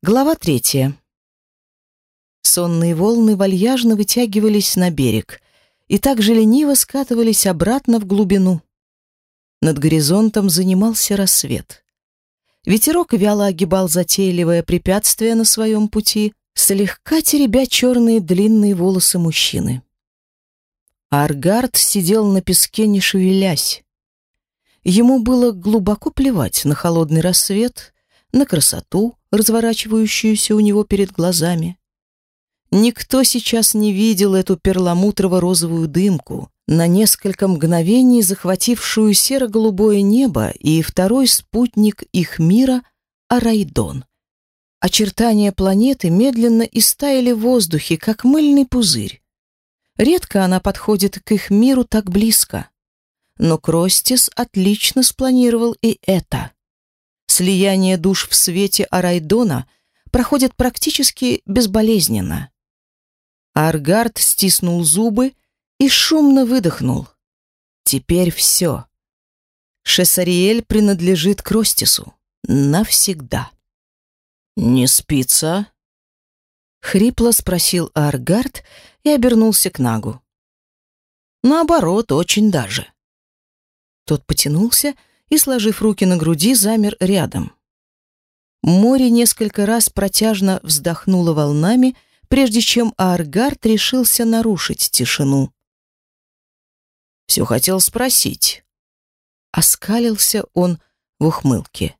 Глава третья. Сонные волны вальяжно вытягивались на берег и так же лениво скатывались обратно в глубину. Над горизонтом занимался рассвет. Ветерок вяло огибал затейливое препятствие на своем пути, слегка теребя черные длинные волосы мужчины. Аргард сидел на песке, не шевелясь. Ему было глубоко плевать на холодный рассвет, на красоту, разворачивающуюся у него перед глазами. Никто сейчас не видел эту перламутрово-розовую дымку, на несколько мгновений захватившую серо-голубое небо и второй спутник их мира — Арайдон. Очертания планеты медленно истаяли в воздухе, как мыльный пузырь. Редко она подходит к их миру так близко. Но Кростис отлично спланировал и это. Слияние душ в свете Арайдона проходит практически безболезненно. Аргард стиснул зубы и шумно выдохнул. Теперь все. Шессариэль принадлежит Кростису. Навсегда. «Не спится?» Хрипло спросил Аргард и обернулся к Нагу. «Наоборот, очень даже». Тот потянулся и, сложив руки на груди, замер рядом. Море несколько раз протяжно вздохнуло волнами, прежде чем Аргард решился нарушить тишину. «Все хотел спросить». Оскалился он в ухмылке.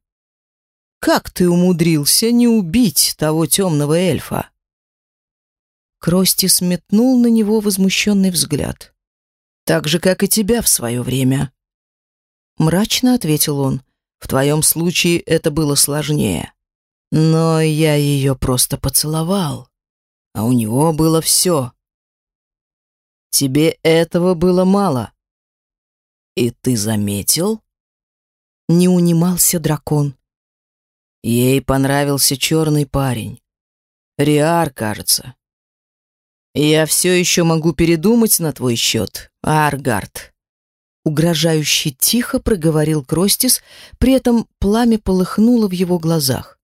«Как ты умудрился не убить того темного эльфа?» Крости сметнул на него возмущенный взгляд. «Так же, как и тебя в свое время». Мрачно ответил он. «В твоем случае это было сложнее. Но я ее просто поцеловал а у него было все. Тебе этого было мало. И ты заметил? Не унимался дракон. Ей понравился черный парень. Риар, кажется. Я все еще могу передумать на твой счет, Аргард. Угрожающе тихо проговорил Кростис, при этом пламя полыхнуло в его глазах.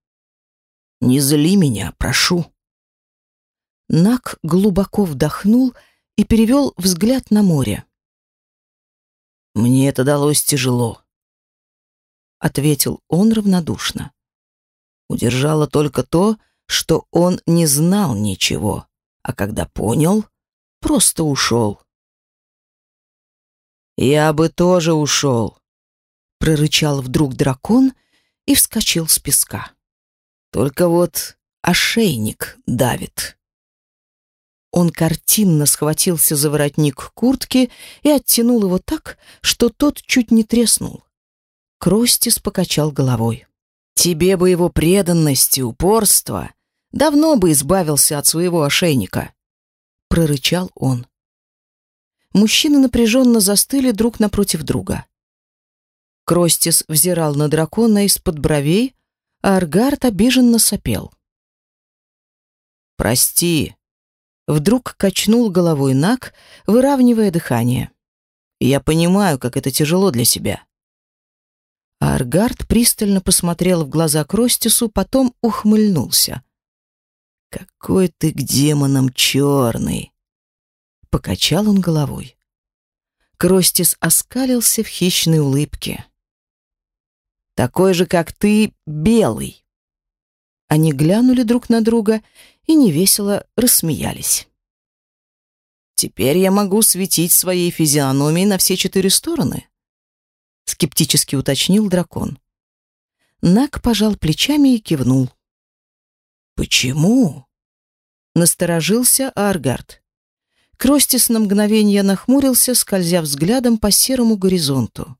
«Не зли меня, прошу». Нак глубоко вдохнул и перевел взгляд на море. «Мне это далось тяжело», — ответил он равнодушно. Удержало только то, что он не знал ничего, а когда понял, просто ушел. «Я бы тоже ушел», — прорычал вдруг дракон и вскочил с песка. «Только вот ошейник давит». Он картинно схватился за воротник куртки и оттянул его так, что тот чуть не треснул. Кростис покачал головой. «Тебе бы его преданность и упорство давно бы избавился от своего ошейника», — прорычал он. Мужчины напряженно застыли друг напротив друга. Кростис взирал на дракона из-под бровей, а Аргард обиженно сопел. «Прости», Вдруг качнул головой Нак, выравнивая дыхание. «Я понимаю, как это тяжело для себя». Аргард пристально посмотрел в глаза Кростису, потом ухмыльнулся. «Какой ты к демонам черный!» Покачал он головой. Кростис оскалился в хищной улыбке. «Такой же, как ты, белый!» Они глянули друг на друга и невесело рассмеялись. «Теперь я могу светить своей физиономией на все четыре стороны?» — скептически уточнил дракон. Нак пожал плечами и кивнул. «Почему?» — насторожился Аргард. Кростис на мгновение нахмурился, скользя взглядом по серому горизонту.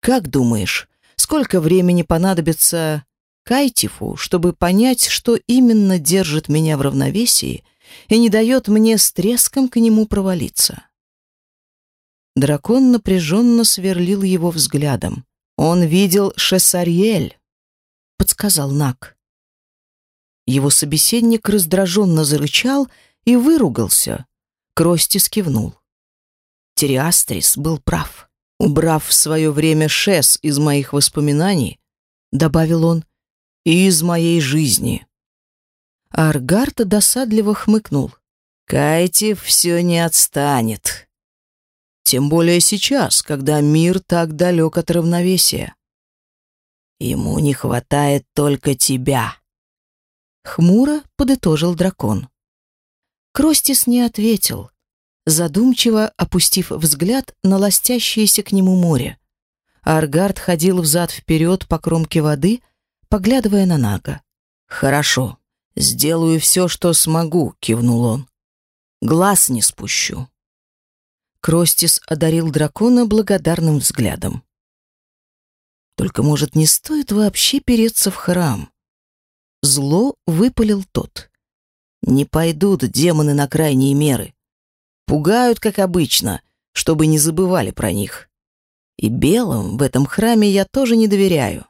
«Как думаешь, сколько времени понадобится Кайтифу, чтобы понять, что именно держит меня в равновесии и не дает мне с треском к нему провалиться. Дракон напряженно сверлил его взглядом. «Он видел Шессарьель», — подсказал Нак. Его собеседник раздраженно зарычал и выругался. Крости скивнул. Териастрис был прав. Убрав в свое время Шес из моих воспоминаний, добавил он, и из моей жизни. Аргард досадливо хмыкнул. Кайтив все не отстанет. Тем более сейчас, когда мир так далек от равновесия. Ему не хватает только тебя. Хмуро подытожил дракон. Кростис не ответил, задумчиво опустив взгляд на ластящееся к нему море. Аргард ходил взад-вперед по кромке воды, поглядывая на Нага. «Хорошо, сделаю все, что смогу», — кивнул он. «Глаз не спущу». Кростис одарил дракона благодарным взглядом. «Только, может, не стоит вообще переться в храм?» Зло выпалил тот. «Не пойдут демоны на крайние меры. Пугают, как обычно, чтобы не забывали про них. И белым в этом храме я тоже не доверяю».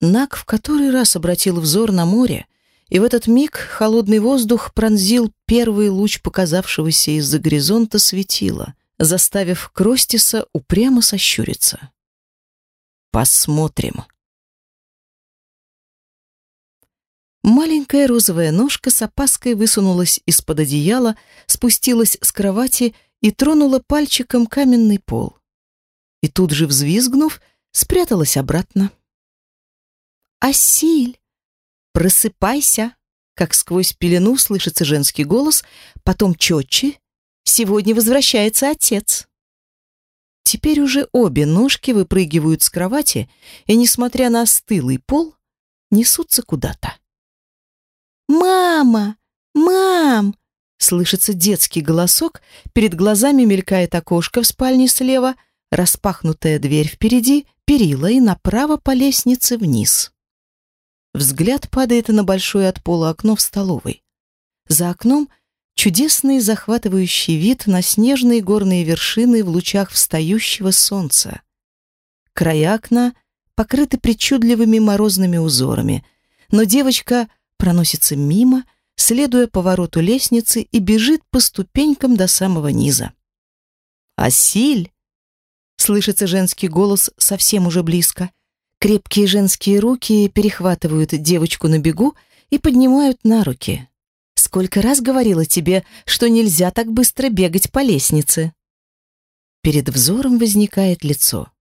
Нак в который раз обратил взор на море, и в этот миг холодный воздух пронзил первый луч показавшегося из-за горизонта светила, заставив Кростиса упрямо сощуриться. «Посмотрим». Маленькая розовая ножка с опаской высунулась из-под одеяла, спустилась с кровати и тронула пальчиком каменный пол. И тут же, взвизгнув, спряталась обратно. «Асиль!» «Просыпайся!» Как сквозь пелену слышится женский голос, потом четче. «Сегодня возвращается отец». Теперь уже обе ножки выпрыгивают с кровати и, несмотря на стылый пол, несутся куда-то. «Мама! Мам!» Слышится детский голосок, перед глазами мелькает окошко в спальне слева, распахнутая дверь впереди, перила и направо по лестнице вниз. Взгляд падает на большое от пола окно в столовой. За окном чудесный захватывающий вид на снежные горные вершины в лучах встающего солнца. Края окна покрыты причудливыми морозными узорами, но девочка проносится мимо, следуя повороту лестницы и бежит по ступенькам до самого низа. «Асиль!» — слышится женский голос совсем уже близко — Крепкие женские руки перехватывают девочку на бегу и поднимают на руки. Сколько раз говорила тебе, что нельзя так быстро бегать по лестнице? Перед взором возникает лицо.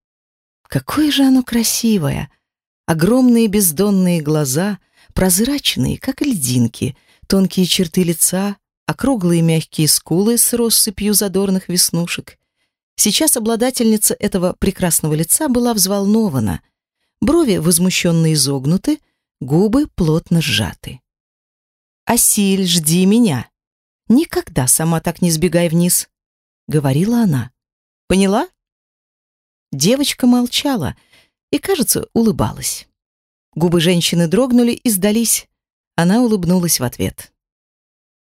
Какое же оно красивое! Огромные бездонные глаза, прозрачные, как льдинки, тонкие черты лица, округлые мягкие скулы с россыпью задорных веснушек. Сейчас обладательница этого прекрасного лица была взволнована, брови возмущенно изогнуты, губы плотно сжаты. «Асиль, жди меня! Никогда сама так не сбегай вниз!» — говорила она. «Поняла?» Девочка молчала и, кажется, улыбалась. Губы женщины дрогнули и сдались. Она улыбнулась в ответ.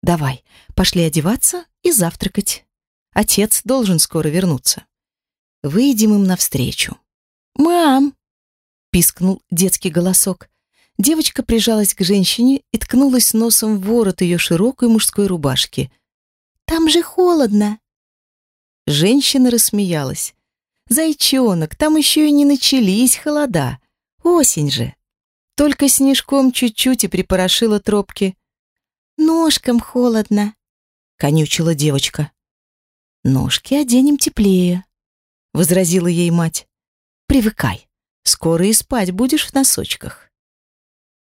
«Давай, пошли одеваться и завтракать. Отец должен скоро вернуться. Выйдем им навстречу». «Мам!» пискнул детский голосок. Девочка прижалась к женщине и ткнулась носом в ворот ее широкой мужской рубашки. «Там же холодно!» Женщина рассмеялась. «Зайчонок, там еще и не начались холода. Осень же!» Только снежком чуть-чуть и припорошила тропки. «Ножкам холодно», — конючила девочка. «Ножки оденем теплее», — возразила ей мать. «Привыкай. Скоро и спать будешь в носочках».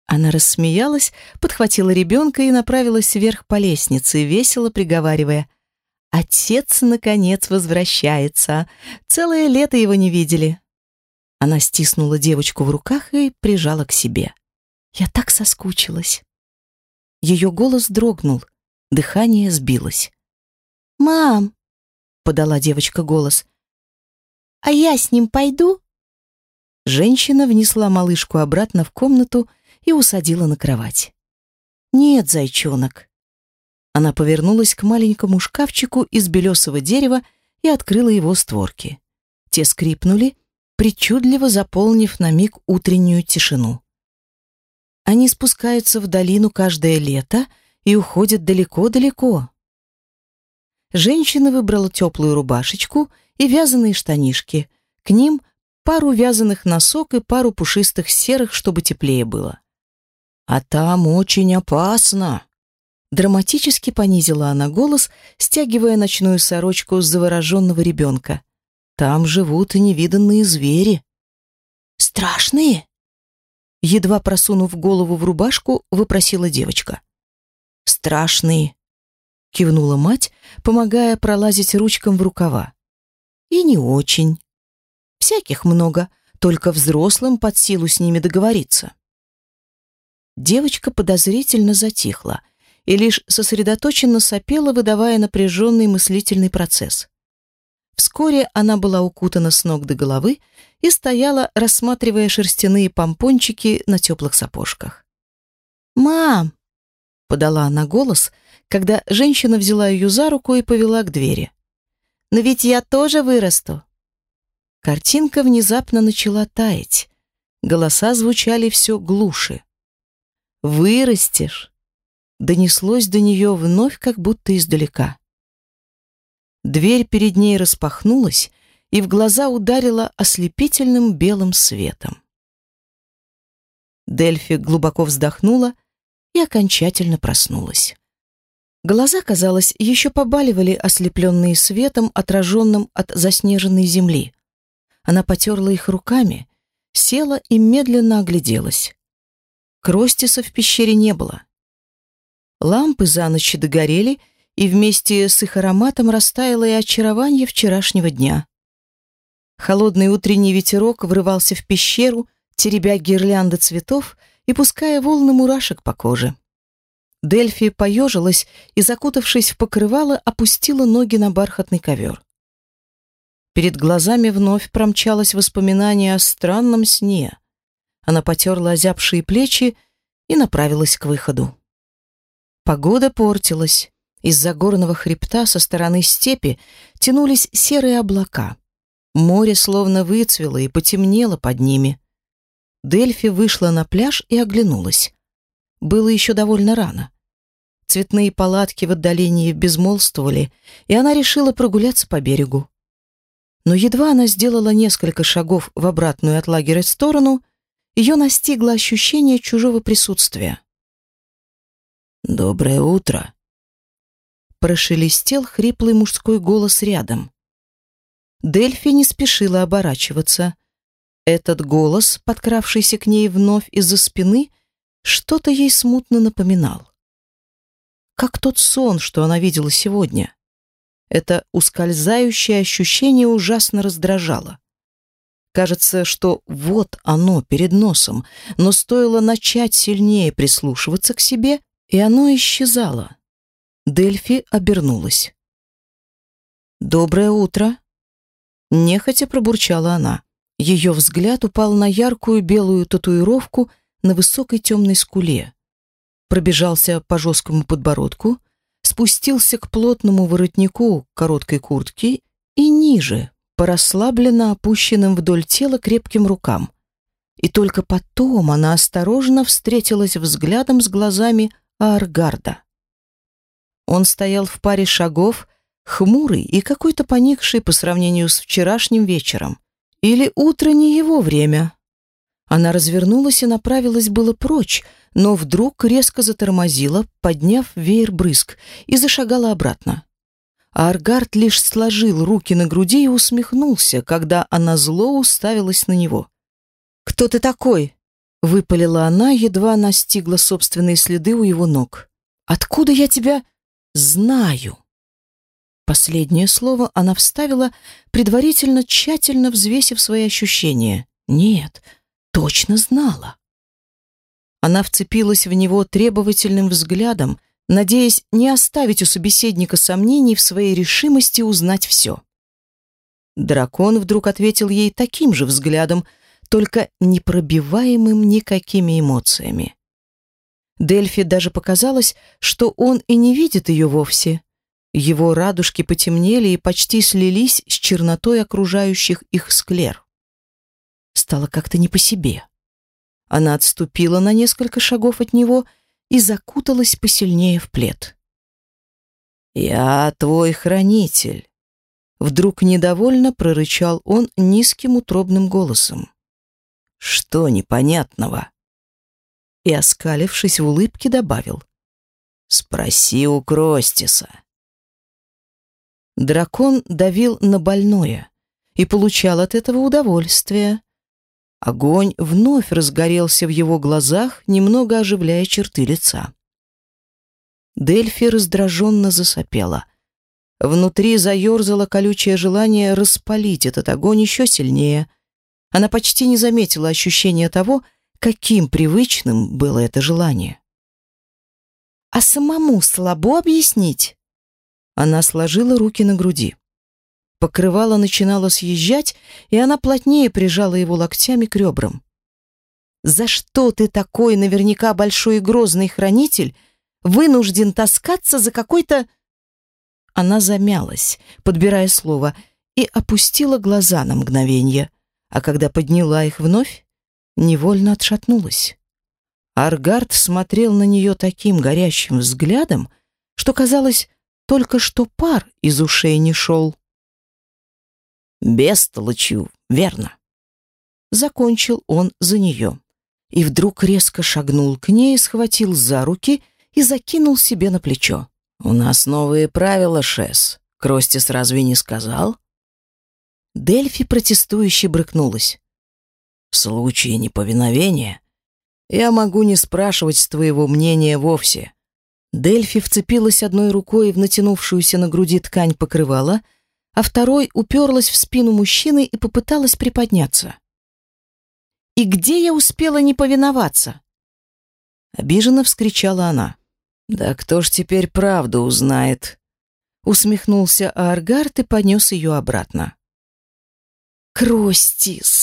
Она рассмеялась, подхватила ребенка и направилась вверх по лестнице, весело приговаривая. «Отец, наконец, возвращается. Целое лето его не видели». Она стиснула девочку в руках и прижала к себе. «Я так соскучилась». Ее голос дрогнул, дыхание сбилось. «Мам!» — подала девочка голос. «А я с ним пойду?» Женщина внесла малышку обратно в комнату и усадила на кровать. «Нет, зайчонок». Она повернулась к маленькому шкафчику из белесого дерева и открыла его створки. Те скрипнули, причудливо заполнив на миг утреннюю тишину. Они спускаются в долину каждое лето и уходят далеко-далеко. Женщина выбрала теплую рубашечку и вязаные штанишки. К ним пару вязаных носок и пару пушистых серых, чтобы теплее было. «А там очень опасно!» Драматически понизила она голос, стягивая ночную сорочку с завороженного ребенка. «Там живут невиданные звери». «Страшные?» Едва просунув голову в рубашку, выпросила девочка. «Страшные», — кивнула мать, помогая пролазить ручкам в рукава. «И не очень. Всяких много, только взрослым под силу с ними договориться». Девочка подозрительно затихла и лишь сосредоточенно сопела, выдавая напряженный мыслительный процесс. Вскоре она была укутана с ног до головы и стояла, рассматривая шерстяные помпончики на теплых сапожках. «Мам!» — подала она голос, когда женщина взяла ее за руку и повела к двери. «Но ведь я тоже вырасту!» Картинка внезапно начала таять. Голоса звучали все глуше. «Вырастешь!» Донеслось до нее вновь, как будто издалека. Дверь перед ней распахнулась, и в глаза ударила ослепительным белым светом. Дельфи глубоко вздохнула и окончательно проснулась. Глаза, казалось, еще побаливали, ослепленные светом, отраженным от заснеженной земли. Она потерла их руками, села и медленно огляделась. Кростиса в пещере не было. Лампы за ночь догорели, и вместе с их ароматом растаяло и очарование вчерашнего дня. Холодный утренний ветерок врывался в пещеру, теребя гирлянды цветов и пуская волны мурашек по коже. Дельфи поежилась и, закутавшись в покрывало, опустила ноги на бархатный ковер. Перед глазами вновь промчалось воспоминание о странном сне. Она потерла озябшие плечи и направилась к выходу. Погода портилась. Из-за горного хребта со стороны степи тянулись серые облака. Море словно выцвело и потемнело под ними. Дельфи вышла на пляж и оглянулась. Было еще довольно рано. Цветные палатки в отдалении безмолвствовали, и она решила прогуляться по берегу. Но едва она сделала несколько шагов в обратную от лагеря сторону, ее настигло ощущение чужого присутствия. «Доброе утро!» Прошелестел хриплый мужской голос рядом. Дельфи не спешила оборачиваться. Этот голос, подкравшийся к ней вновь из-за спины, что-то ей смутно напоминал. Как тот сон, что она видела сегодня. Это ускользающее ощущение ужасно раздражало. Кажется, что вот оно перед носом, но стоило начать сильнее прислушиваться к себе, и оно исчезало. Дельфи обернулась. «Доброе утро!» Нехотя пробурчала она. Ее взгляд упал на яркую белую татуировку на высокой темной скуле. Пробежался по жесткому подбородку, спустился к плотному воротнику короткой куртки и ниже, по расслабленно опущенным вдоль тела крепким рукам. И только потом она осторожно встретилась взглядом с глазами Аргарда. Он стоял в паре шагов, хмурый и какой-то поникший по сравнению с вчерашним вечером. Или утро не его время. Она развернулась и направилась было прочь, но вдруг резко затормозила, подняв веер брызг, и зашагала обратно. А Аргард лишь сложил руки на груди и усмехнулся, когда она зло уставилась на него. «Кто ты такой?» — выпалила она, едва настигла собственные следы у его ног. «Откуда я тебя знаю?» Последнее слово она вставила, предварительно тщательно взвесив свои ощущения. «Нет, точно знала». Она вцепилась в него требовательным взглядом, надеясь не оставить у собеседника сомнений в своей решимости узнать все. Дракон вдруг ответил ей таким же взглядом, только непробиваемым никакими эмоциями. Дельфи даже показалось, что он и не видит ее вовсе. Его радужки потемнели и почти слились с чернотой окружающих их склер. Стало как-то не по себе. Она отступила на несколько шагов от него и закуталась посильнее в плед. «Я твой хранитель», — Вдруг недовольно прорычал он низким утробным голосом. «Что непонятного?» И, оскалившись в улыбке, добавил. «Спроси у Кростиса». Дракон давил на больное и получал от этого удовольствие. Огонь вновь разгорелся в его глазах, немного оживляя черты лица. Дельфи раздраженно засопела. Внутри заерзало колючее желание распалить этот огонь еще сильнее. Она почти не заметила ощущения того, каким привычным было это желание. «А самому слабо объяснить?» Она сложила руки на груди. Покрывало начинало съезжать, и она плотнее прижала его локтями к ребрам. «За что ты такой наверняка большой и грозный хранитель вынужден таскаться за какой-то...» Она замялась, подбирая слово, и опустила глаза на мгновение, а когда подняла их вновь, невольно отшатнулась. Аргард смотрел на нее таким горящим взглядом, что казалось, только что пар из ушей не шел. Бестолочью, верно. Закончил он за нее. И вдруг резко шагнул к ней, схватил за руки и закинул себе на плечо. «У нас новые правила, Шес. Кростис разве не сказал?» Дельфи протестующе брыкнулась. «В случае неповиновения я могу не спрашивать твоего мнения вовсе». Дельфи вцепилась одной рукой в натянувшуюся на груди ткань покрывала, а второй уперлась в спину мужчины и попыталась приподняться. «И где я успела не повиноваться?» Обиженно вскричала она. «Да кто ж теперь правду узнает?» Усмехнулся Аргард и понес ее обратно. «Кростис!» —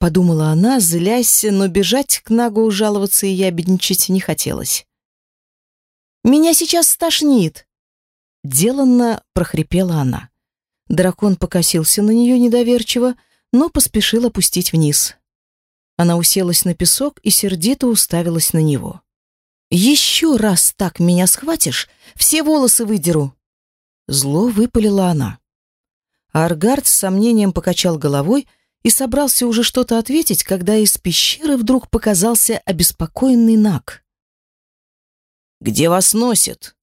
подумала она, злясь, но бежать к Нагу жаловаться и ябедничать не хотелось. «Меня сейчас стошнит!» Деланно прохрипела она. Дракон покосился на нее недоверчиво, но поспешил опустить вниз. Она уселась на песок и сердито уставилась на него. «Еще раз так меня схватишь, все волосы выдеру!» Зло выпалила она. Аргард с сомнением покачал головой и собрался уже что-то ответить, когда из пещеры вдруг показался обеспокоенный Наг. «Где вас носит?»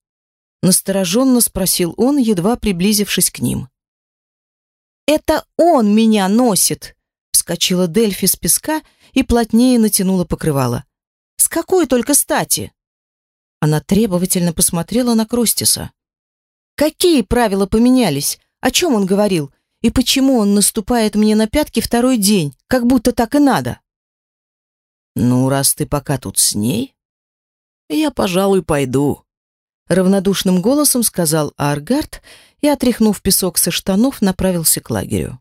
Настороженно спросил он, едва приблизившись к ним. «Это он меня носит!» Вскочила Дельфи с песка и плотнее натянула покрывало. «С какой только стати?» Она требовательно посмотрела на Кростиса. «Какие правила поменялись? О чем он говорил? И почему он наступает мне на пятки второй день, как будто так и надо?» «Ну, раз ты пока тут с ней, я, пожалуй, пойду», — равнодушным голосом сказал Аргард и, отряхнув песок со штанов, направился к лагерю.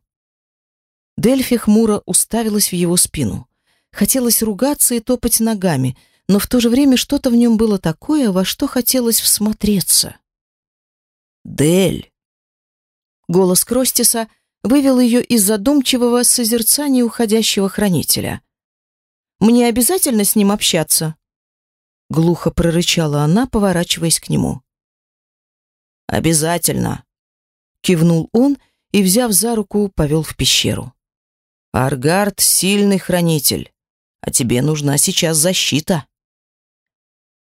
Дельфи хмуро уставилась в его спину. Хотелось ругаться и топать ногами, но в то же время что-то в нем было такое, во что хотелось всмотреться. «Дель!» Голос Кростиса вывел ее из задумчивого созерцания уходящего хранителя. «Мне обязательно с ним общаться?» Глухо прорычала она, поворачиваясь к нему. «Обязательно!» Кивнул он и, взяв за руку, повел в пещеру. «Аргард — сильный хранитель, а тебе нужна сейчас защита».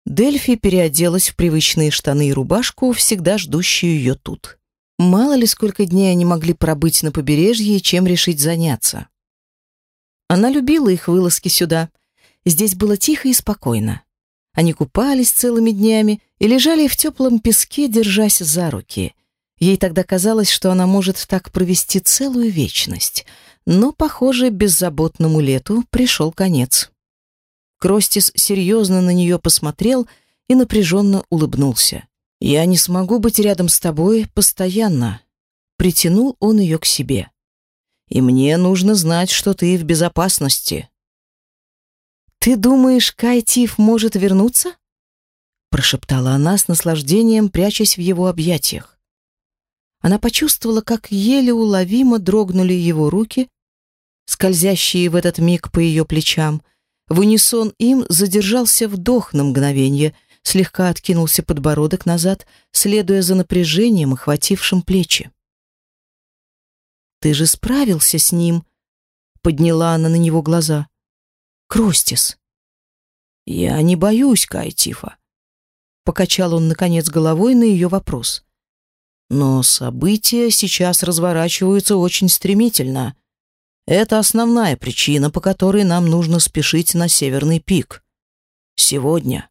Дельфи переоделась в привычные штаны и рубашку, всегда ждущую ее тут. Мало ли сколько дней они могли пробыть на побережье и чем решить заняться. Она любила их вылазки сюда. Здесь было тихо и спокойно. Они купались целыми днями и лежали в теплом песке, держась за руки. Ей тогда казалось, что она может так провести целую вечность, но, похоже, беззаботному лету пришел конец. Кростис серьезно на нее посмотрел и напряженно улыбнулся. «Я не смогу быть рядом с тобой постоянно», — притянул он ее к себе. «И мне нужно знать, что ты в безопасности». «Ты думаешь, Кайтив может вернуться?» прошептала она с наслаждением, прячась в его объятиях. Она почувствовала, как еле уловимо дрогнули его руки, скользящие в этот миг по ее плечам. В унисон им задержался вдох на мгновение, слегка откинулся подбородок назад, следуя за напряжением, охватившим плечи. ты же справился с ним!» Подняла она на него глаза. «Кростис!» «Я не боюсь, Кайтифа!» Покачал он, наконец, головой на ее вопрос. «Но события сейчас разворачиваются очень стремительно. Это основная причина, по которой нам нужно спешить на Северный пик. Сегодня».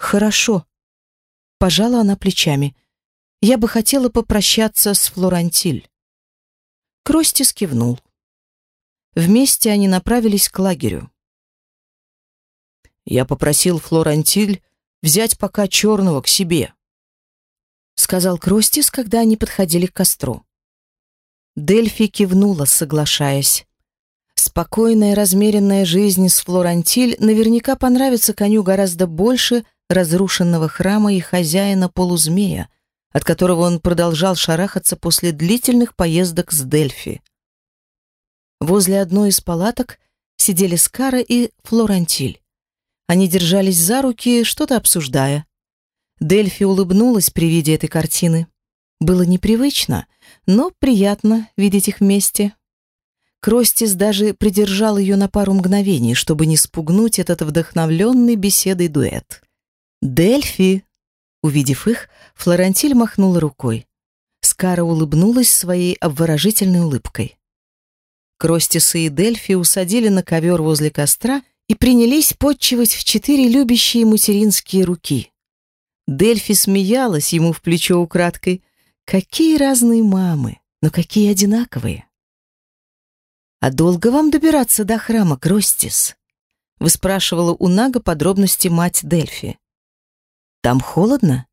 «Хорошо», — пожала она плечами. «Я бы хотела попрощаться с Флорантиль». Кростис кивнул. Вместе они направились к лагерю. «Я попросил Флорантиль взять пока черного к себе», сказал Кростис, когда они подходили к костру. Дельфи кивнула, соглашаясь. Спокойная, размеренная жизнь с Флорантиль наверняка понравится коню гораздо больше разрушенного храма и хозяина полузмея, от которого он продолжал шарахаться после длительных поездок с Дельфи. Возле одной из палаток сидели Скара и Флорантиль. Они держались за руки, что-то обсуждая. Дельфи улыбнулась при виде этой картины. Было непривычно, но приятно видеть их вместе. Кростис даже придержал ее на пару мгновений, чтобы не спугнуть этот вдохновленный беседой дуэт. «Дельфи!» Увидев их, Флорантиль махнула рукой. Скара улыбнулась своей обворожительной улыбкой. Кростиса и Дельфи усадили на ковер возле костра и принялись подчивать в четыре любящие материнские руки. Дельфи смеялась ему в плечо украдкой. Какие разные мамы, но какие одинаковые. «А долго вам добираться до храма, Кростис?» — выспрашивала у Нага подробности мать Дельфи. Там холодно?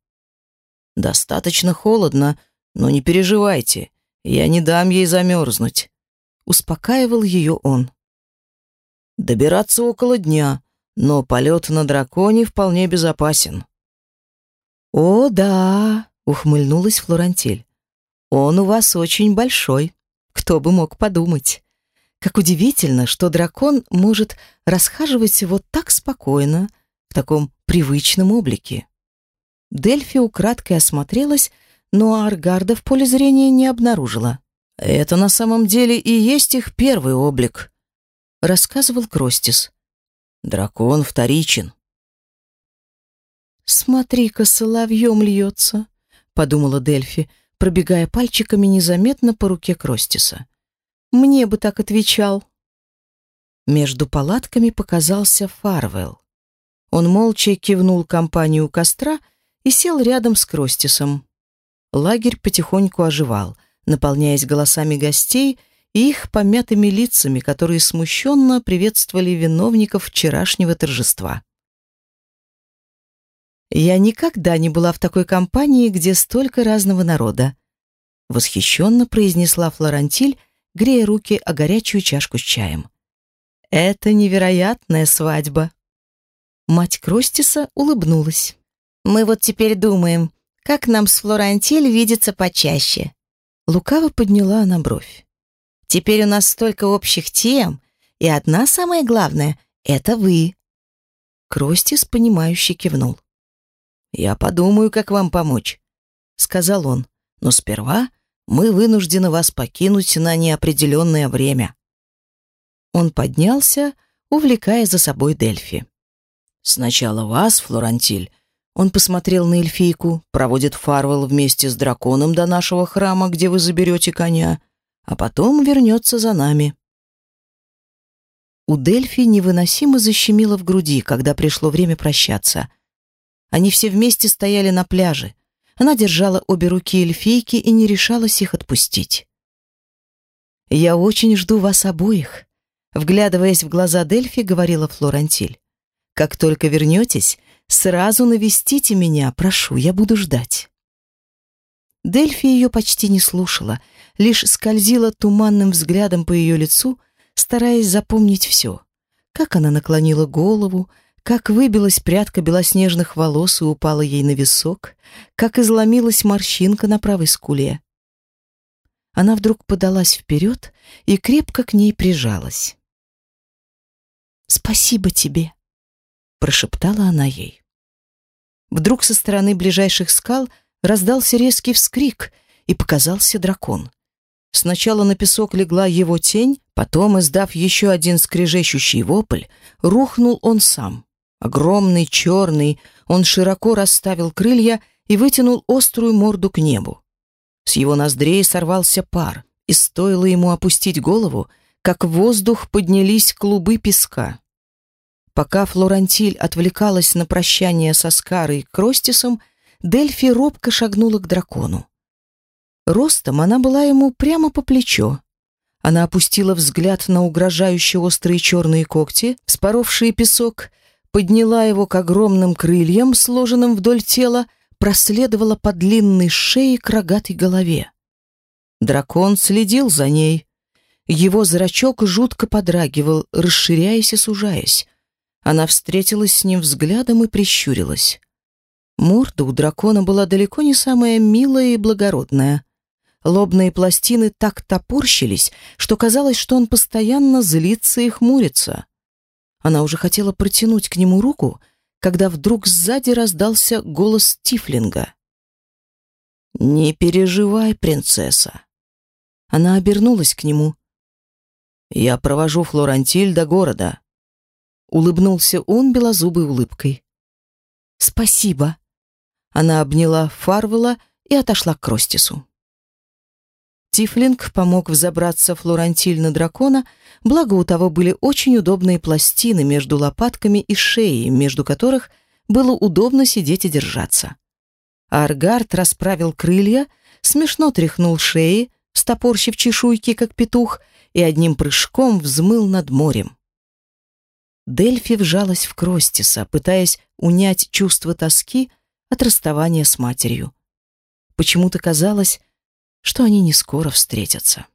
Достаточно холодно, но не переживайте, я не дам ей замерзнуть. Успокаивал ее он. Добираться около дня, но полет на драконе вполне безопасен. О, да, ухмыльнулась Флорантиль. Он у вас очень большой. Кто бы мог подумать. Как удивительно, что дракон может расхаживать вот так спокойно, в таком привычном облике. Дельфи украдкой осмотрелась, но Аргарда в поле зрения не обнаружила. «Это на самом деле и есть их первый облик», — рассказывал Кростис. «Дракон вторичен». «Смотри-ка, соловьем льется», — подумала Дельфи, пробегая пальчиками незаметно по руке Кростиса. «Мне бы так отвечал». Между палатками показался Фарвелл. Он молча кивнул компанию костра и сел рядом с Кростисом. Лагерь потихоньку оживал, наполняясь голосами гостей и их помятыми лицами, которые смущенно приветствовали виновников вчерашнего торжества. «Я никогда не была в такой компании, где столько разного народа», восхищенно произнесла Флорантиль, грея руки о горячую чашку с чаем. «Это невероятная свадьба!» Мать Кростиса улыбнулась. Мы вот теперь думаем, как нам с Флорантиль видеться почаще. Лукаво подняла она бровь. Теперь у нас столько общих тем, и одна самая главная — это вы. Кростис, понимающе кивнул. «Я подумаю, как вам помочь», — сказал он. «Но сперва мы вынуждены вас покинуть на неопределенное время». Он поднялся, увлекая за собой Дельфи. «Сначала вас, Флорантиль, он посмотрел на эльфийку, проводит Фарвелл вместе с драконом до нашего храма, где вы заберете коня, а потом вернется за нами. У Дельфи невыносимо защемило в груди, когда пришло время прощаться. Они все вместе стояли на пляже. Она держала обе руки эльфийки и не решалась их отпустить. «Я очень жду вас обоих», — вглядываясь в глаза Дельфи, говорила Флорантиль. «Как только вернетесь, Сразу навестите меня, прошу, я буду ждать. Дельфи ее почти не слушала, лишь скользила туманным взглядом по ее лицу, стараясь запомнить все. Как она наклонила голову, как выбилась прядка белоснежных волос и упала ей на висок, как изломилась морщинка на правой скуле. Она вдруг подалась вперед и крепко к ней прижалась. «Спасибо тебе», прошептала она ей. Вдруг со стороны ближайших скал раздался резкий вскрик, и показался дракон. Сначала на песок легла его тень, потом, издав еще один скрежещущий вопль, рухнул он сам. Огромный, черный, он широко расставил крылья и вытянул острую морду к небу. С его ноздрей сорвался пар, и стоило ему опустить голову, как в воздух поднялись клубы песка. Пока Флорантиль отвлекалась на прощание со Скарой и Кростисом, Дельфи робко шагнула к дракону. Ростом она была ему прямо по плечо. Она опустила взгляд на угрожающие острые черные когти, споровшие песок, подняла его к огромным крыльям, сложенным вдоль тела, проследовала по длинной шее к рогатой голове. Дракон следил за ней. Его зрачок жутко подрагивал, расширяясь и сужаясь. Она встретилась с ним взглядом и прищурилась. Морда у дракона была далеко не самая милая и благородная. Лобные пластины так топорщились, что казалось, что он постоянно злится и хмурится. Она уже хотела протянуть к нему руку, когда вдруг сзади раздался голос Тифлинга. «Не переживай, принцесса». Она обернулась к нему. «Я провожу Флорантиль до города». Улыбнулся он белозубой улыбкой. «Спасибо». Она обняла Фарвела и отошла к Кростису. Тифлинг помог взобраться Флорантиль на дракона, благо у того были очень удобные пластины между лопатками и шеей, между которых было удобно сидеть и держаться. Аргард расправил крылья, смешно тряхнул шеи, стопорщив чешуйки, как петух, и одним прыжком взмыл над морем. Дельфи вжалась в Кростиса, пытаясь унять чувство тоски от расставания с матерью. Почему-то казалось, что они не скоро встретятся.